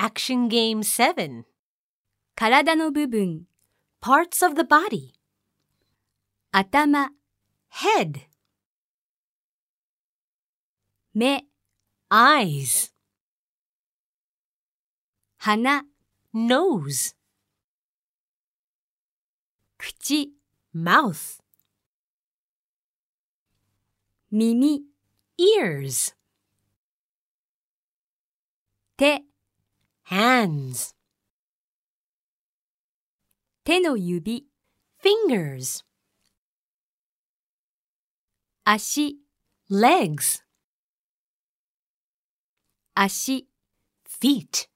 Action Game 7体の部分、Parts of the body 頭、Head 目、Eyes 鼻、Nose 口、Mouth 耳、Ears 手、Hands 手の指、 Fingers 足、 Legs 足、 Feet